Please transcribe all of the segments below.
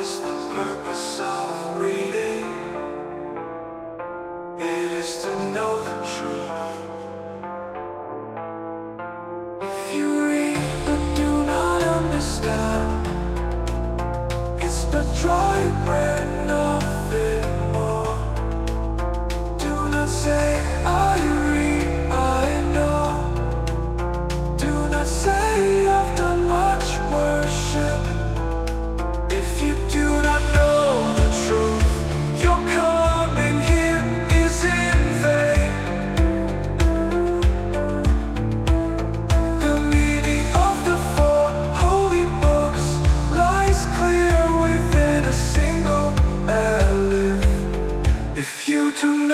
is the purpose of reason?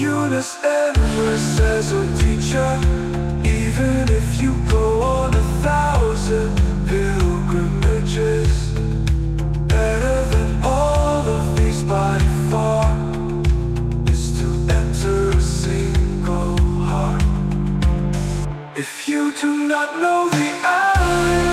Yunus Emre as a teacher Even if you go on a thousand pilgrimages Better than all of these by far Is to enter a single heart. If you do not know the